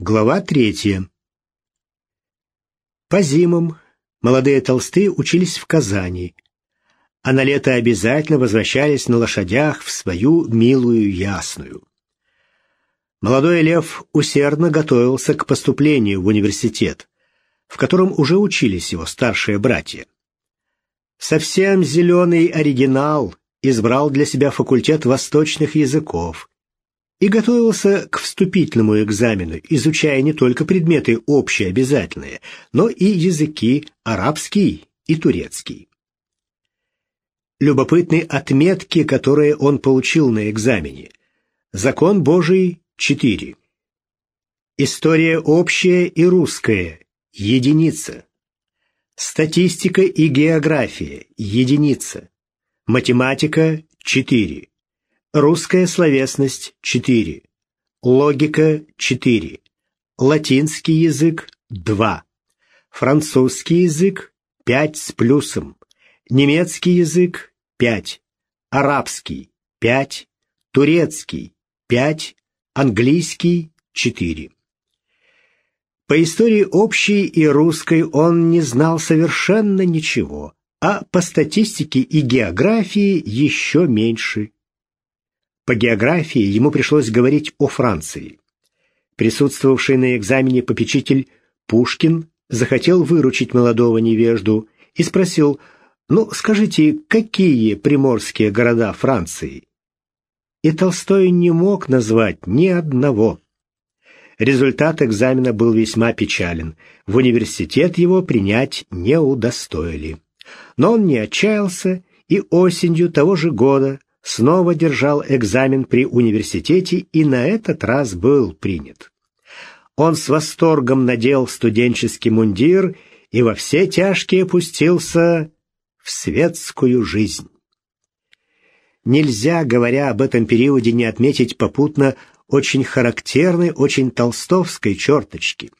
Глава третья. По зимам молодые толстые учились в Казани, а на лето обязательно возвращались на лошадях в свою милую ясную. Молодой Лев усердно готовился к поступлению в университет, в котором уже учились его старшие братья. Совсем зеленый оригинал избрал для себя факультет восточных языков и готовился к вступительному экзамену, изучая не только предметы общеобязательные, но и языки арабский и турецкий. Любопытны отметки, которые он получил на экзамене. Закон Божий – 4. История общая и русская – единица. Статистика и география – единица. Математика – 4. Русская словесность – 4. Логика – 4. Латинский язык – 2. Французский язык – 5 с плюсом. Немецкий язык – 5. Арабский – 5. Турецкий – 5. Английский – 4. По истории общей и русской он не знал совершенно ничего, а по статистике и географии еще меньше – по географии ему пришлось говорить о Франции. Присутствовавший на экзамене попечитель Пушкин захотел выручить молодого невежду и спросил, «Ну, скажите, какие приморские города Франции?» И Толстой не мог назвать ни одного. Результат экзамена был весьма печален. В университет его принять не удостоили. Но он не отчаялся и осенью того же года снова держал экзамен при университете и на этот раз был принят. Он с восторгом надел студенческий мундир и во все тяжкие пустился в светскую жизнь. Нельзя, говоря об этом периоде, не отметить попутно очень характерной, очень толстовской черточки.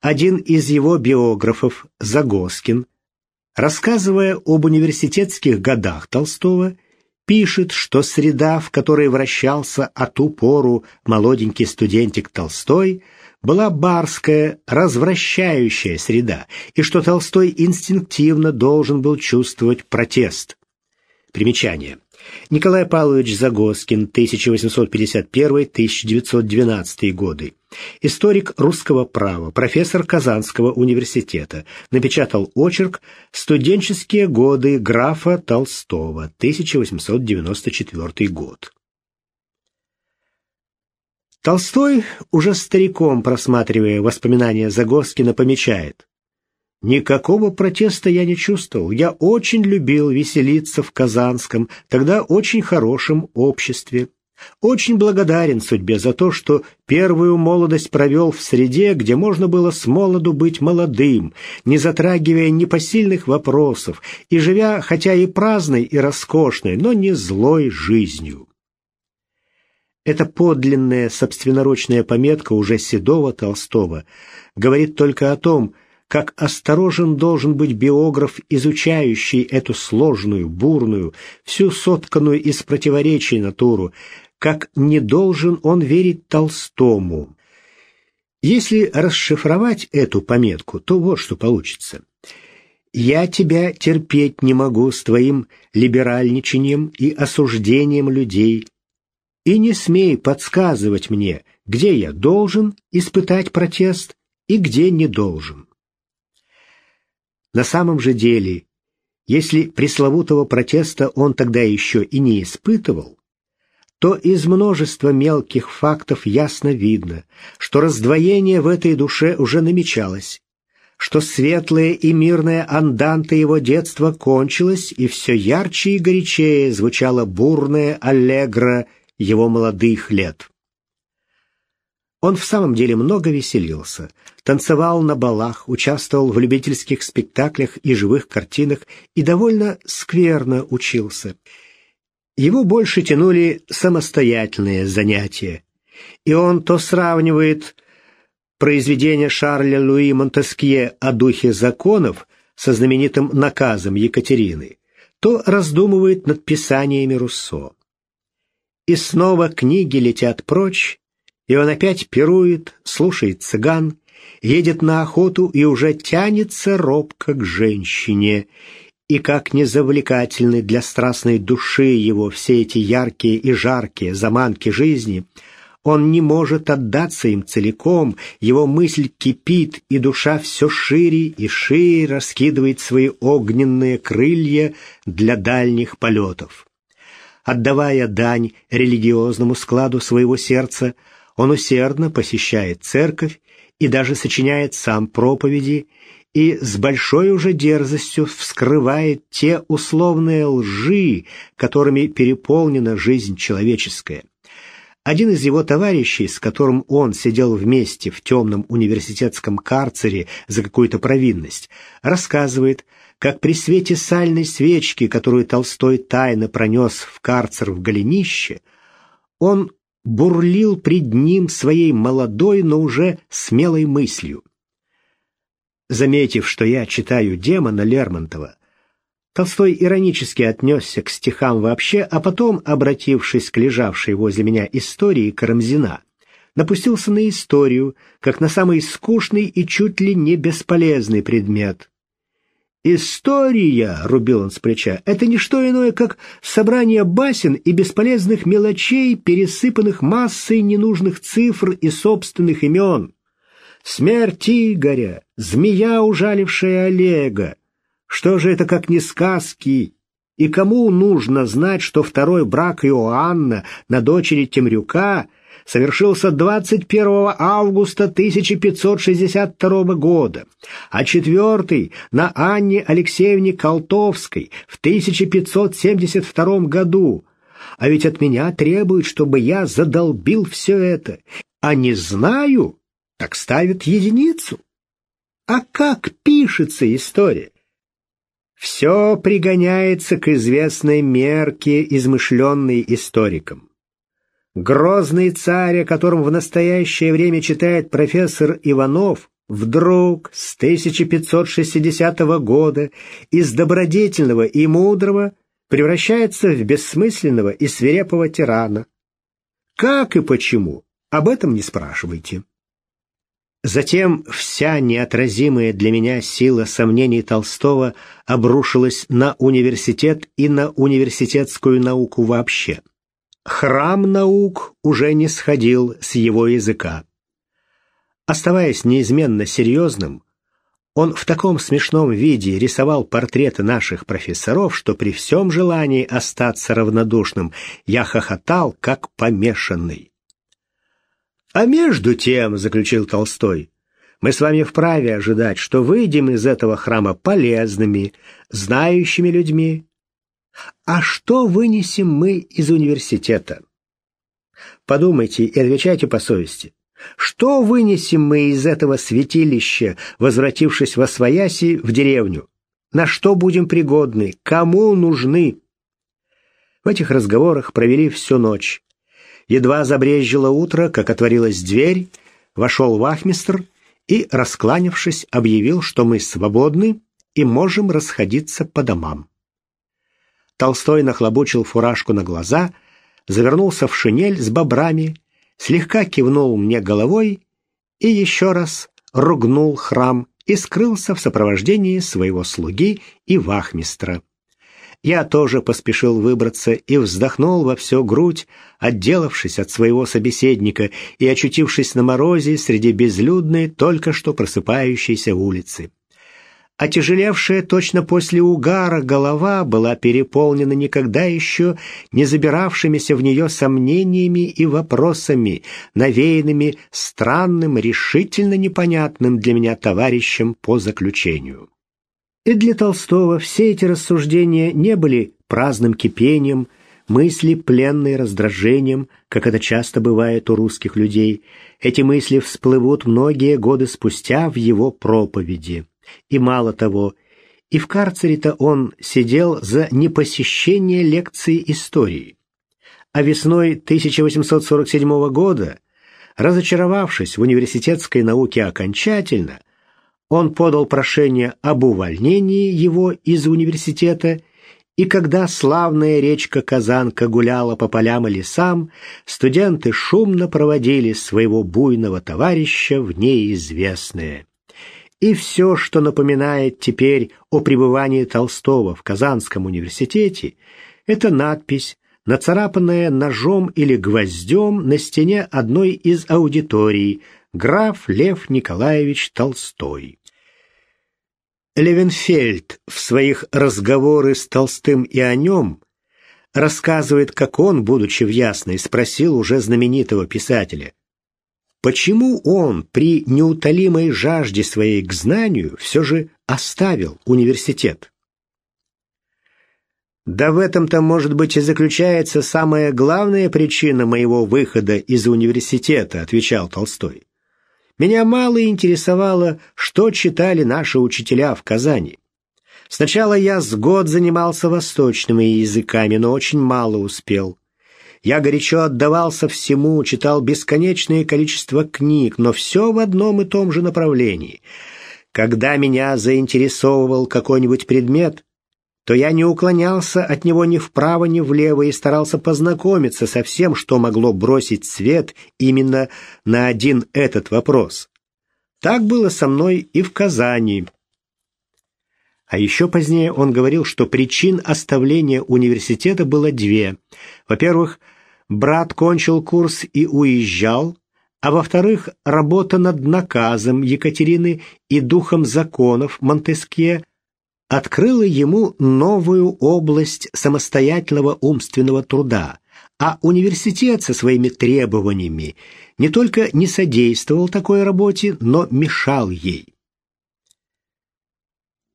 Один из его биографов, Загоскин, рассказывая об университетских годах Толстого, пишет, что среда, в которой вращался от ту пору молоденький студентик Толстой, была барская, развращающая среда, и что Толстой инстинктивно должен был чувствовать протест. Примечание. Николай Павлович Загоскин, 1851-1912 годы. Историк русского права, профессор Казанского университета. Напечатал очерк «Студенческие годы графа Толстого», 1894 год. Толстой, уже стариком просматривая воспоминания Загоскина, помечает Никакого протеста я не чувствовал. Я очень любил веселиться в Казанском, тогда очень хорошем обществе. Очень благодарен судьбе за то, что первую молодость провел в среде, где можно было с молоду быть молодым, не затрагивая непосильных вопросов и живя, хотя и праздной и роскошной, но не злой жизнью. Эта подлинная собственноручная пометка уже седого Толстого говорит только о том, что как осторожен должен быть биограф, изучающий эту сложную, бурную, всю сотканную из противоречий натуру, как не должен он верить Толстому. Если расшифровать эту пометку, то вот что получится. «Я тебя терпеть не могу с твоим либеральничанием и осуждением людей, и не смей подсказывать мне, где я должен испытать протест и где не должен». На самом же деле, если пресловутого протеста он тогда еще и не испытывал, то из множества мелких фактов ясно видно, что раздвоение в этой душе уже намечалось, что светлое и мирное анданта его детства кончилось, и все ярче и горячее звучало бурное аллегро его молодых лет. Он в самом деле много веселился, танцевал на балах, участвовал в любительских спектаклях и живых картинах и довольно скверно учился. Его больше тянули самостоятельные занятия, и он то сравнивает произведение Шарля Луи Монтескье о духе законов со знаменитым наказом Екатерины, то раздумывает над писаниями Руссо. И снова книги летят прочь, И он опять пирует, слушает цыган, едет на охоту и уже тянется робко к женщине. И как незавлекательны для страстной души его все эти яркие и жаркие заманки жизни — он не может отдаться им целиком, его мысль кипит, и душа все шире и шире раскидывает свои огненные крылья для дальних полетов. Отдавая дань религиозному складу своего сердца, он усердно посещает церковь и даже сочиняет сам проповеди, и с большой уже дерзостью вскрывает те условные лжи, которыми переполнена жизнь человеческая. Один из его товарищей, с которым он сидел вместе в темном университетском карцере за какую-то провинность, рассказывает, как при свете сальной свечки, которую Толстой тайно пронес в карцер в голенище, он бурлил пред ним своей молодой, но уже смелой мыслью. Заметив, что я читаю демона Лермонтова, Толстой иронически отнесся к стихам вообще, а потом, обратившись к лежавшей возле меня истории Карамзина, напустился на историю, как на самый скучный и чуть ли не бесполезный предмет. «История», — рубил он с плеча, — «это не что иное, как собрание басен и бесполезных мелочей, пересыпанных массой ненужных цифр и собственных имен. Смерть Игоря, змея, ужалившая Олега, что же это как не сказки? И кому нужно знать, что второй брак Иоанна на дочери Темрюка совершился 21 августа 1562 года, а четвертый на Анне Алексеевне Колтовской в 1572 году. А ведь от меня требуют, чтобы я задолбил все это. А не знаю, так ставят единицу. А как пишется история? Все пригоняется к известной мерке, измышленной историком. Грозный царь, о котором в настоящее время читает профессор Иванов, вдруг с 1560 года из добродетельного и мудрого превращается в бессмысленного и свирепого тирана. Как и почему, об этом не спрашивайте. Затем вся неотразимая для меня сила сомнений Толстого обрушилась на университет и на университетскую науку вообще. Храм наук уже не сходил с его языка. Оставаясь неизменно серьезным, он в таком смешном виде рисовал портреты наших профессоров, что при всем желании остаться равнодушным я хохотал, как помешанный. А между тем, заключил Толстой, мы с вами вправе ожидать, что выйдем из этого храма полезными, знающими людьми. А что вынесем мы из университета? Подумайте и отвечайте по совести. Что вынесем мы из этого святилища, возвратившись во свояси в деревню? На что будем пригодны? Кому нужны? В этих разговорах провели всю ночь. Едва забрежило утро, как отворилась дверь, вошел вахмистр и, раскланявшись, объявил, что мы свободны и можем расходиться по домам. Толстой нахлобучил фуражку на глаза, завернулся в шинель с бобрами, слегка кивнул мне головой и еще раз ругнул храм и скрылся в сопровождении своего слуги и вахмистра. Я тоже поспешил выбраться и вздохнул во всю грудь, отделавшись от своего собеседника и очутившись на морозе среди безлюдной, только что просыпающейся улицы. Отяжелевшая точно после угара голова была переполнена никогда еще не забиравшимися в нее сомнениями и вопросами, навеянными странным, решительно непонятным для меня товарищем по заключению. И для Толстого все эти рассуждения не были праздным кипением, мысли пленные раздражением, как это часто бывает у русских людей. Эти мысли всплывут многие годы спустя в его проповеди. И мало того, и в карцере-то он сидел за непосещение лекции истории. А весной 1847 года, разочаровавшись в университетской науке окончательно, он подал прошение об увольнении его из университета И когда славная речка Казанка гуляла по полям и лесам, студенты шумно проводили своего буйного товарища в неизвестное. И все, что напоминает теперь о пребывании Толстого в Казанском университете, это надпись, нацарапанная ножом или гвоздем на стене одной из аудиторий «Граф Лев Николаевич Толстой». Левенфельд в своих разговоры с Толстым и о нем рассказывает, как он, будучи в Ясной, спросил уже знаменитого писателя, почему он при неутолимой жажде своей к знанию все же оставил университет. Да в этом-то, может быть, и заключается самая главная причина моего выхода из университета, отвечал Толстой. Меня мало интересовало, что читали наши учителя в Казани. Сначала я с год занимался восточными языками, но очень мало успел. Я горячо отдавался всему, читал бесконечное количество книг, но все в одном и том же направлении. Когда меня заинтересовывал какой-нибудь предмет, то я не уклонялся от него ни вправо, ни влево и старался познакомиться со всем, что могло бросить свет именно на один этот вопрос. Так было со мной и в Казани. А еще позднее он говорил, что причин оставления университета было две. Во-первых, брат кончил курс и уезжал, а во-вторых, работа над наказом Екатерины и духом законов Монтескье открыла ему новую область самостоятельного умственного труда, а университет со своими требованиями не только не содействовал такой работе, но мешал ей.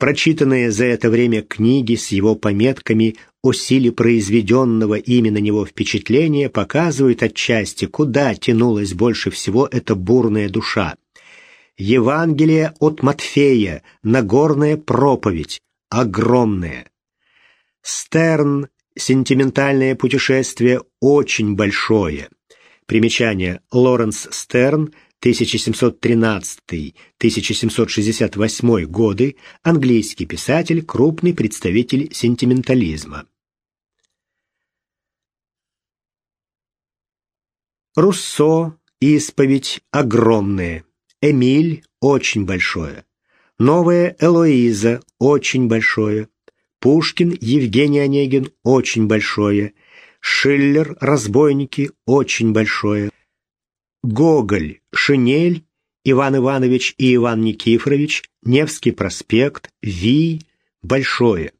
Прочитанные за это время книги с его пометками о силе произведенного ими на него впечатления показывают отчасти, куда тянулась больше всего эта бурная душа. Евангелие от Матфея, Нагорная проповедь, огромное. Стерн, сентиментальное путешествие, очень большое. Примечание. Лоренс Стерн, 1713-1768 годы, английский писатель, крупный представитель сентиментализма. Руссо, исповедь, огромное. Эмиль очень большое. Новая Элоиза очень большое. Пушкин Евгений Онегин очень большое. Шиллер Разбойники очень большое. Гоголь Шинель Иван Иванович и Иван Никифорович Невский проспект Вий большое.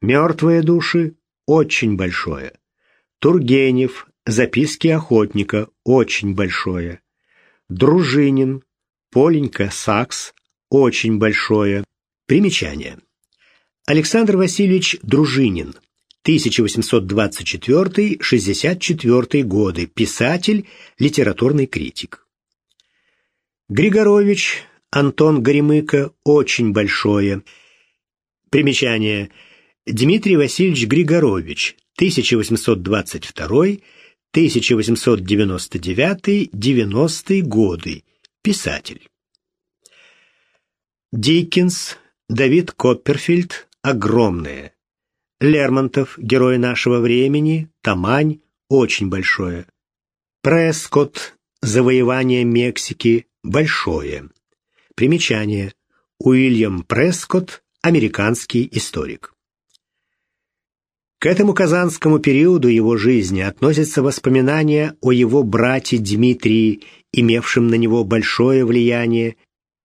Мертвые души очень большое. Тургенев Записки охотника очень большое. Дружинин Поленька Сакс очень большое. Примечание. Александр Васильевич Дружинин, 1824-64 годы, писатель, литературный критик. Григорович Антон Горемыко очень большое. Примечание. Дмитрий Васильевич Григорович, 1822-1899-90 годы, писатель. Диккенс, Давид Копперфильд огромные. Лермонтов, герой нашего времени, Тамань, очень большое. Прескотт, завоевание Мексики, большое. Примечание. Уильям Прескотт, американский историк. К этому казанскому периоду его жизни относятся воспоминания о его брате Дмитрии, имевшем на него большое влияние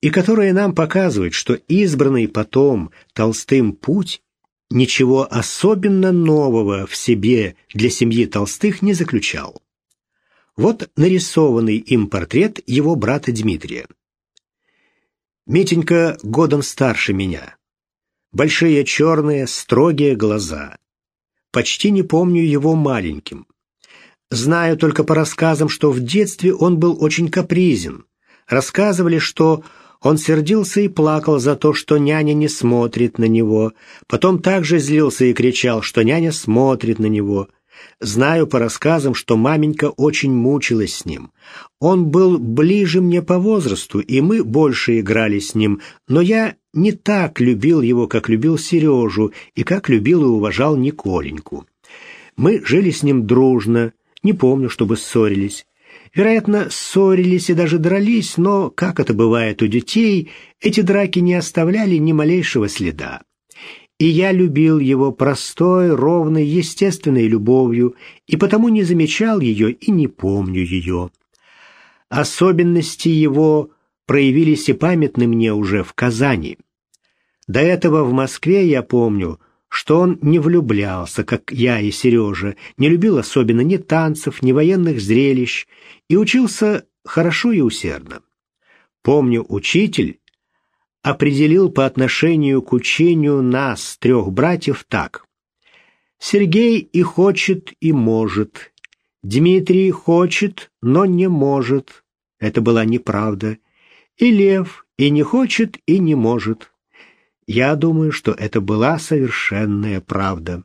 и которое нам показывает, что избранный потом Толстым путь ничего особенно нового в себе для семьи Толстых не заключал. Вот нарисованный им портрет его брата Дмитрия. Митенька годом старше меня. Большие черные, строгие глаза. Почти не помню его маленьким. Знаю только по рассказам, что в детстве он был очень капризен. Рассказывали, что он сердился и плакал за то, что няня не смотрит на него. Потом также злился и кричал, что няня смотрит на него. Знаю по рассказам, что маменька очень мучилась с ним. Он был ближе мне по возрасту, и мы больше играли с ним, но я не так любил его, как любил Сережу, и как любил и уважал Николеньку. Мы жили с ним дружно, не помню, чтобы ссорились. Вероятно, ссорились и даже дрались, но, как это бывает у детей, эти драки не оставляли ни малейшего следа. И я любил его простой, ровной, естественной любовью, и потому не замечал ее и не помню ее. Особенности его проявились и памятны мне уже в Казани. До этого в Москве я помню, что он не влюблялся, как я и Сережа, не любил особенно ни танцев, ни военных зрелищ, и учился хорошо и усердно. Помню, учитель определил по отношению к учению нас, трех братьев, так. Сергей и хочет, и может. Дмитрий хочет, но не может. Это была неправда. И Лев и не хочет, и не может. Я думаю, что это была совершенная правда.